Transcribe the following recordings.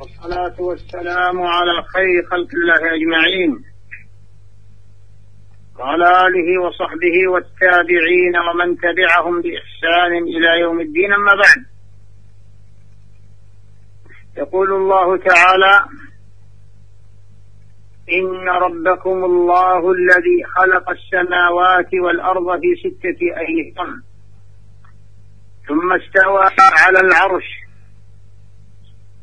والصلاة والسلام على خير خلق الله أجمعين. وعلى آله وصحبه والتابعين ومن تبعهم بإحسان إلى يوم الدين أما بعد. يقول الله تعالى إن ربكم الله الذي خلق السماوات والأرض في ستة أيام ثم استوى على العرش.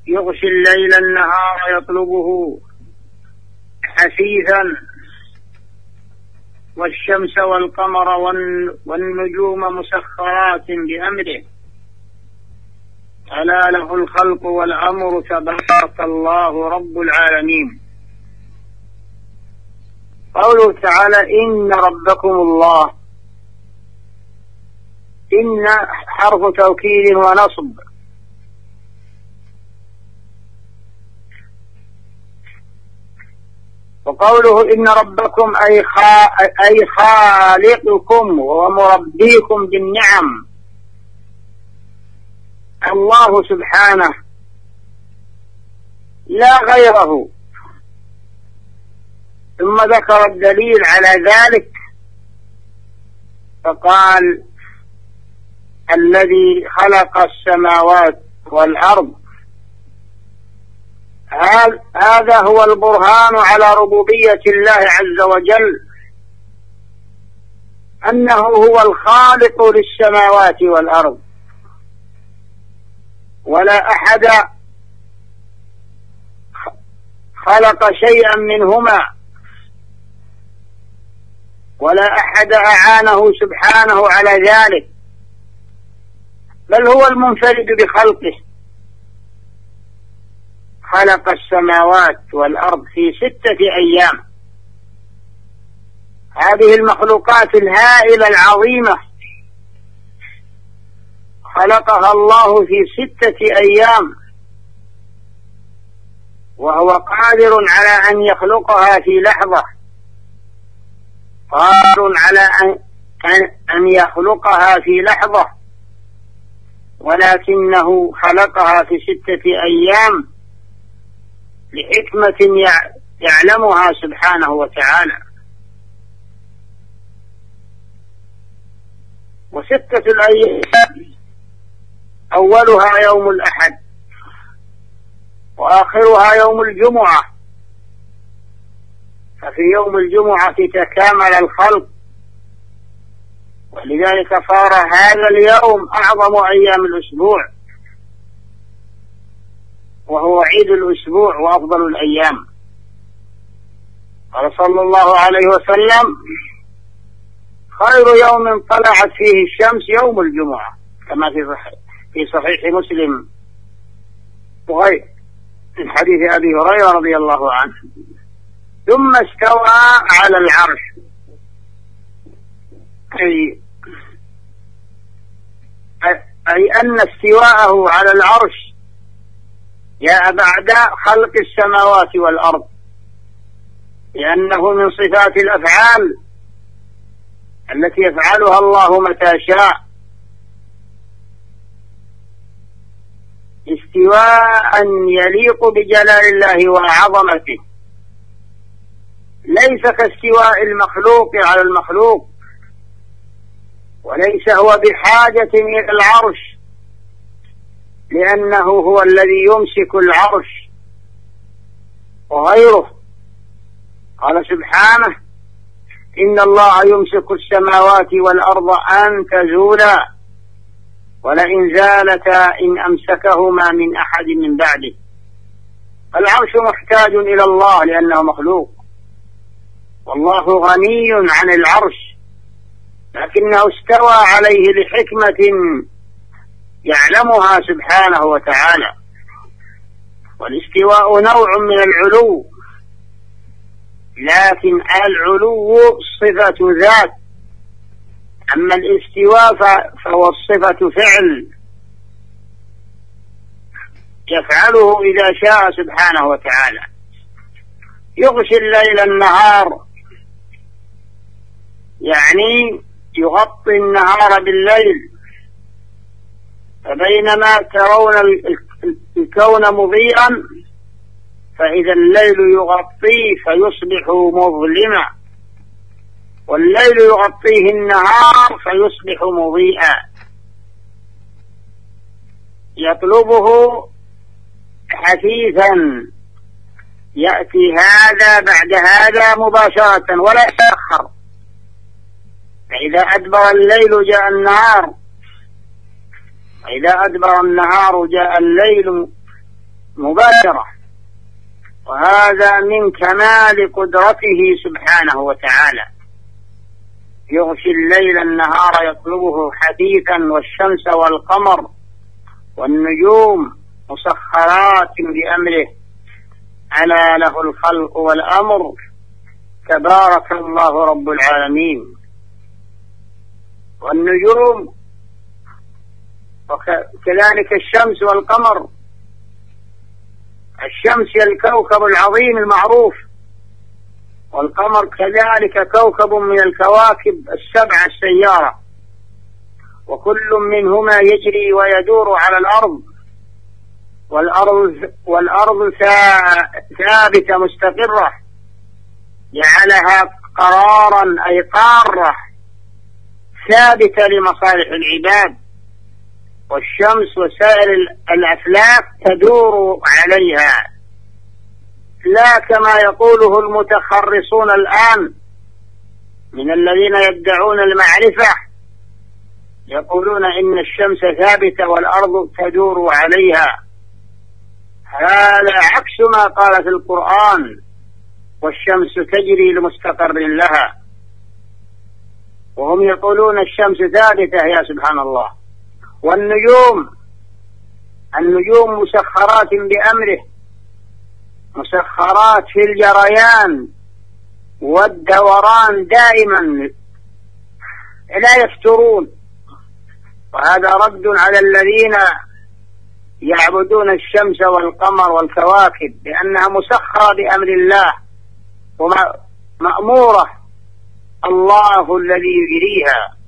يغشي الليل النهار يطلبه حثيثا والشمس والقمر والنجوم مسخرات بأمره. ألا له الخلق والأمر تبارك الله رب العالمين. قوله تعالى إن ربكم الله. إن حرف توكيد ونصب. وقوله إن ربكم أي, خا أي خالقكم ومربيكم بالنعم. الله سبحانه لا غيره. ثم ذكر الدليل على ذلك فقال الذي خلق السماوات والأرض هذا هو البرهان على ربوبية الله عز وجل. أنه هو الخالق للسماوات والأرض. ولا أحد خلق شيئا منهما. ولا أحد أعانه سبحانه على ذلك. بل هو المنفرد بخلقه. خلق السماوات والأرض في ستة أيام. هذه المخلوقات الهائلة العظيمة. خلقها الله في ستة أيام. وهو قادر على أن يخلقها في لحظة. قادر على أن أن يخلقها في لحظة. ولكنه خلقها في ستة أيام. لحكمة يعلمها سبحانه وتعالى. وستة الأيام أولها يوم الأحد وآخرها يوم الجمعة. ففي يوم الجمعة تكامل الخلق. ولذلك صار هذا اليوم أعظم أيام الأسبوع. وهو عيد الأسبوع وأفضل الأيام. قال صلى الله عليه وسلم خير يوم طلعت فيه الشمس يوم الجمعة كما في صحيح, في صحيح مسلم. وغير من حديث أبي هريرة رضي الله عنه ثم استوى على العرش. أي أي أن استواءه على العرش جاء بعد خلق السماوات والأرض لأنه من صفات الأفعال التي يفعلها الله متى شاء. استواء يليق بجلال الله وعظمته. ليس كاستواء المخلوق على المخلوق وليس هو بحاجة إلى العرش. لأنه هو الذي يمسك العرش وغيره. قال سبحانه إن الله يمسك السماوات والأرض أن تزولا ولئن زالتا إن أمسكهما من أحد من بعده. العرش محتاج إلى الله لأنه مخلوق. والله غني عن العرش لكنه استوى عليه لحكمة يعلمها سبحانه وتعالى. والاستواء نوع من العلو لكن العلو صفة ذات. أما الاستواء فهو الصفة فعل. يفعله إذا شاء سبحانه وتعالى. يغشي الليل النهار. يعني يغطي النهار بالليل. فبينما ترون الكون مضيئا فإذا الليل يغطيه فيصبح مظلما. والليل يغطيه النهار فيصبح مضيئا. يطلبه حثيثا. يأتي هذا بعد هذا مباشرة ولا يتأخر. فإذا أدبر الليل جاء النهار وإذا أدبر النهار جاء الليل مباشرة. وهذا من كمال قدرته سبحانه وتعالى. يغشي الليل النهار يطلبه حديثا والشمس والقمر والنجوم مسخرات بأمره. ألا له الخلق والأمر. تبارك الله رب العالمين. والنجوم وكذلك الشمس والقمر. الشمس هي الكوكب العظيم المعروف. والقمر كذلك كوكب من الكواكب السبع السيارة. وكل منهما يجري ويدور على الأرض. والأرض والأرض ثابتة مستقرة. جعلها قرارا أي قارة ثابتة لمصالح العباد. والشمس وسائر الأفلاك تدور عليها. لا كما يقوله المتخرصون الآن من الذين يدعون المعرفة يقولون إن الشمس ثابتة والأرض تدور عليها. هذا عكس ما قال في القرآن والشمس تجري لمستقر لها. وهم يقولون الشمس ثابتة يا سبحان الله. والنجوم. النجوم مسخرات بأمره. مسخرات في الجريان. والدوران دائما. لا يفترون. وهذا رد على الذين يعبدون الشمس والقمر والكواكب لأنها مسخرة بأمر الله. ومأمورة. الله الذي يجريها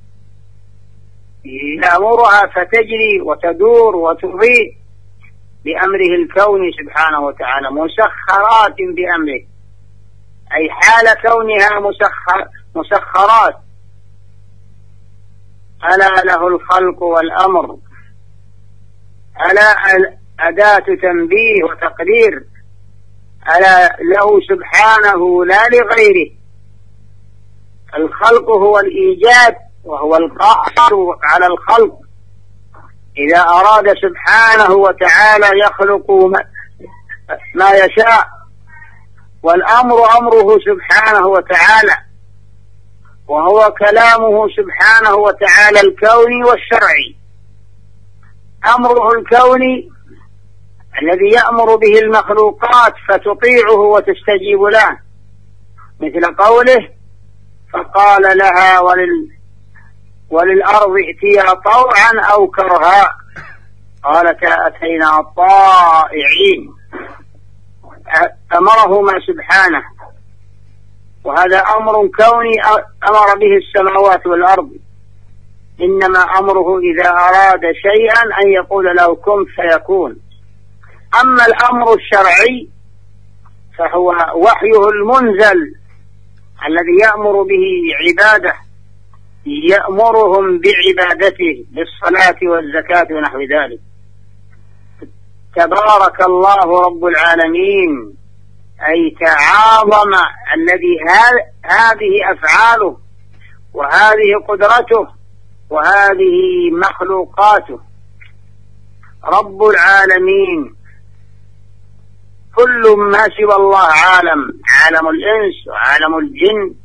يأمرها فتجري وتدور وتضيء بأمره الكوني سبحانه وتعالى مسخرات بأمره. أي حال كونها مسخر مسخرات. ألا له الخلق والأمر. ألا أداة تنبيه وتقدير. ألا له سبحانه لا لغيره. الخلق هو الإيجاد وهو القاهر على الخلق. إذا أراد سبحانه وتعالى يخلق ما يشاء والأمر أمره سبحانه وتعالى وهو كلامه سبحانه وتعالى الكوني والشرعي. أمره الكوني الذي يأمر به المخلوقات فتطيعه وتستجيب له. مثل قوله فقال لها ولل وللأرض ائتيا طوعا أو كرها. قالتا أتينا طائعين. أمرهما سبحانه. وهذا أمر كوني أمر به السماوات والأرض. إنما أمره إذا أراد شيئا أن يقول له كن فيكون. أما الأمر الشرعي فهو وحيه المنزل الذي يأمر به عباده. يأمرهم بعبادته بالصلاة والزكاة ونحو ذلك. تبارك الله رب العالمين أي تعاظم الذي هذه أفعاله وهذه قدرته وهذه مخلوقاته. رب العالمين. كل ما سوى الله عالم عالم الإنس وعالم الجن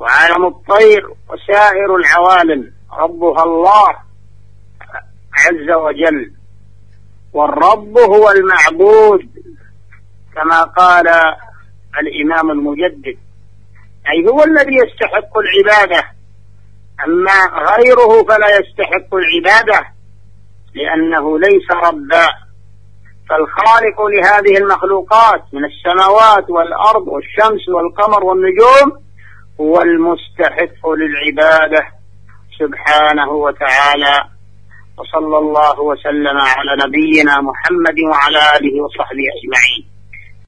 وعالم الطير وسائر العوالم ربها الله عز وجل. والرب هو المعبود كما قال الإمام المجدد. أي هو الذي يستحق العبادة أما غيره فلا يستحق العبادة لأنه ليس ربا. فالخالق لهذه المخلوقات من السماوات والأرض والشمس والقمر والنجوم هو المستحق للعبادة سبحانه وتعالى. وصلى الله وسلم على نبينا محمد وعلى آله وصحبه أجمعين.